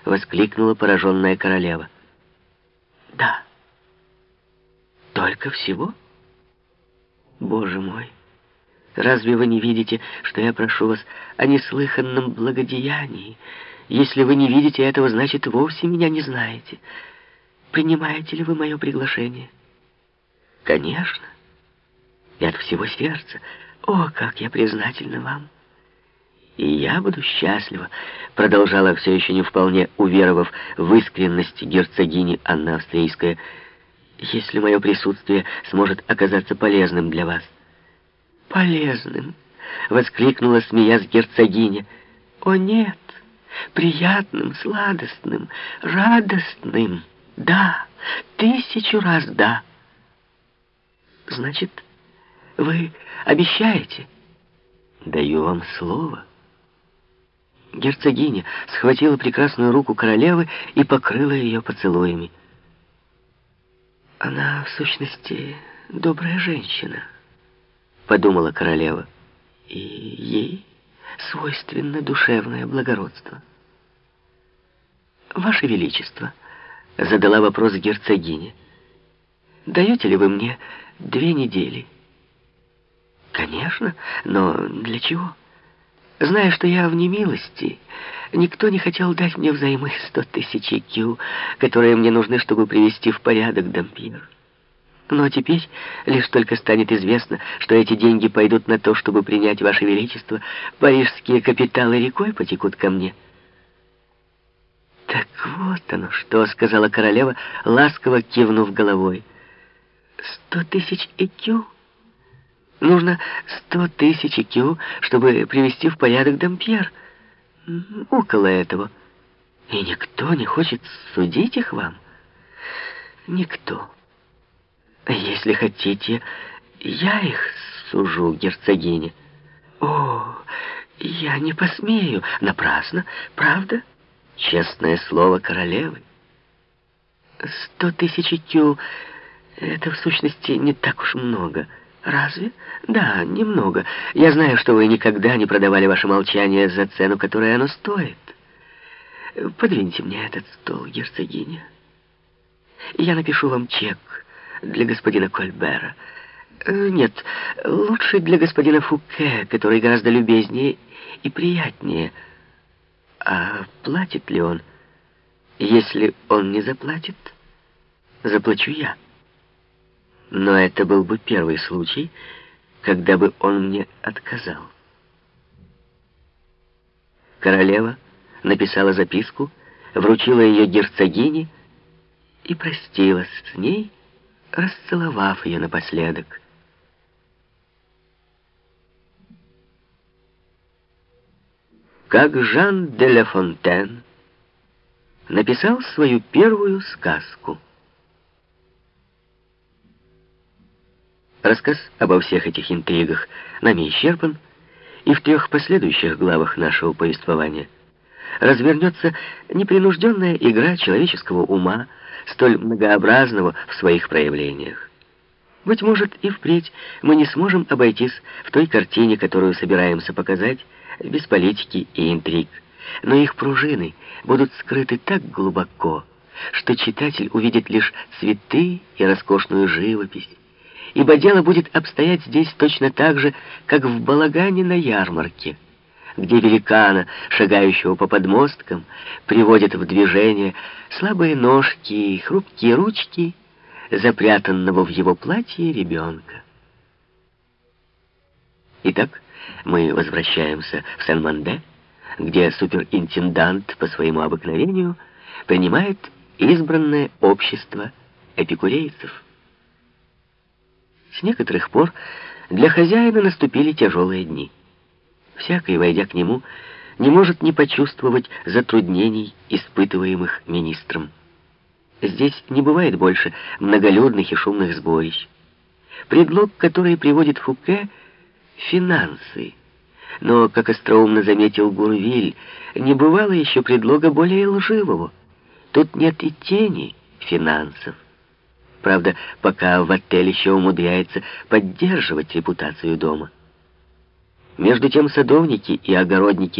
— воскликнула пораженная королева. «Да. Только всего? Боже мой! Разве вы не видите, что я прошу вас о неслыханном благодеянии? Если вы не видите этого, значит, вовсе меня не знаете. Принимаете ли вы мое приглашение?» «Конечно. И от всего сердца. О, как я признательна вам!» «И я буду счастлива», — продолжала все еще не вполне уверовав в искренность герцогини Анна Австрийская, «если мое присутствие сможет оказаться полезным для вас». «Полезным!» — воскликнула, смеясь герцогиня. «О, нет! Приятным, сладостным, радостным! Да, тысячу раз да!» «Значит, вы обещаете?» «Даю вам слово». Герцогиня схватила прекрасную руку королевы и покрыла ее поцелуями. «Она, в сущности, добрая женщина», — подумала королева. «И ей свойственно душевное благородство». «Ваше Величество», — задала вопрос герцогине, — «даете ли вы мне две недели?» «Конечно, но для чего?» Зная, что я в немилости, никто не хотел дать мне взаймы сто тысяч икю, которые мне нужны, чтобы привести в порядок Дампьер. Но теперь лишь только станет известно, что эти деньги пойдут на то, чтобы принять Ваше Величество, парижские капиталы рекой потекут ко мне. «Так вот оно что», — сказала королева, ласково кивнув головой. «Сто тысяч икю?» Нужно сто тысяч кю, чтобы привести в порядок Дампьер. Около этого. И никто не хочет судить их вам? Никто. Если хотите, я их сужу, герцогиня. О, я не посмею. Напрасно, правда? Честное слово королевы. Сто тысяч кю — это в сущности не так уж много — «Разве? Да, немного. Я знаю, что вы никогда не продавали ваше молчание за цену, которую оно стоит. Подвиньте мне этот стол, герцогиня. Я напишу вам чек для господина Кольбера. Э, нет, лучше для господина Фуке, который гораздо любезнее и приятнее. А платит ли он? Если он не заплатит, заплачу я». Но это был бы первый случай, когда бы он мне отказал. Королева написала записку, вручила ее герцогине и простилась с ней, расцеловав ее напоследок. Как Жан де Ла Фонтен написал свою первую сказку — Рассказ обо всех этих интригах нами исчерпан, и в трех последующих главах нашего повествования развернется непринужденная игра человеческого ума, столь многообразного в своих проявлениях. Быть может, и впредь мы не сможем обойтись в той картине, которую собираемся показать, без политики и интриг, но их пружины будут скрыты так глубоко, что читатель увидит лишь цветы и роскошную живопись, ибо дело будет обстоять здесь точно так же, как в балагане на ярмарке, где великана, шагающего по подмосткам, приводят в движение слабые ножки и хрупкие ручки запрятанного в его платье ребенка. Итак, мы возвращаемся в Сен-Манде, где суперинтендант по своему обыкновению принимает избранное общество эпикурейцев. С некоторых пор для хозяина наступили тяжелые дни. Всякий, войдя к нему, не может не почувствовать затруднений, испытываемых министром. Здесь не бывает больше многолюдных и шумных сборищ. Предлог, который приводит Фуке, — финансы. Но, как остроумно заметил Гурвиль, не бывало еще предлога более лживого. Тут нет и тени финансов. Правда, пока в отель еще умудряется поддерживать репутацию дома. Между тем садовники и огородники